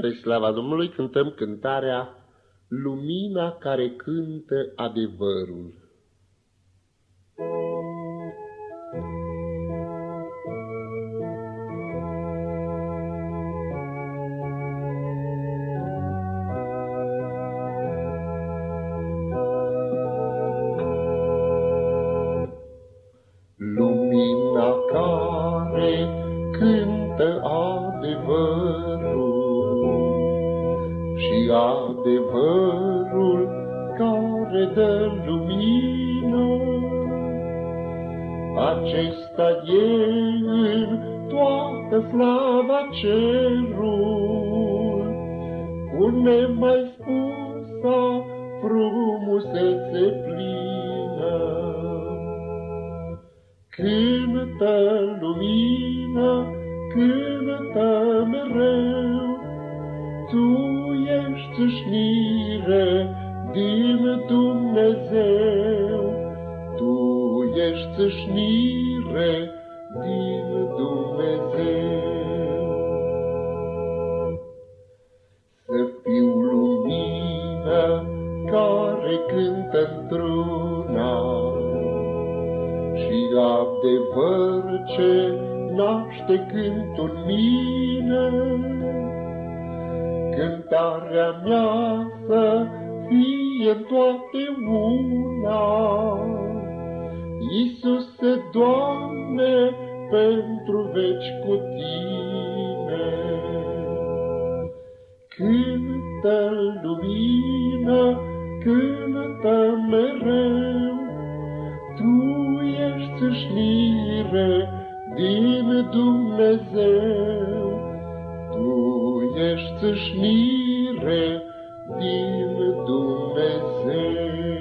Spre slava Domnului cântăm cântarea Lumina care cântă adevărul. Lumina care cântă adevărul și adevărul care dă lumină. Acesta e în toată slava cerul, cu nemai spusa frumusețe plină. Cântă lumină, cântă țâșnire din Dumnezeu. Tu ești țâșnire din Dumnezeu. Să fiu lumină care cântă într-una și adevăr ce naște cântul mine cântarea mea să fie toate una. Iisuse, Doamne, pentru veci cu Tine. Cântă lumină, cântă mereu, Tu ești țâșnire din Dumnezeu găsești țâșnire din Dumnezeu.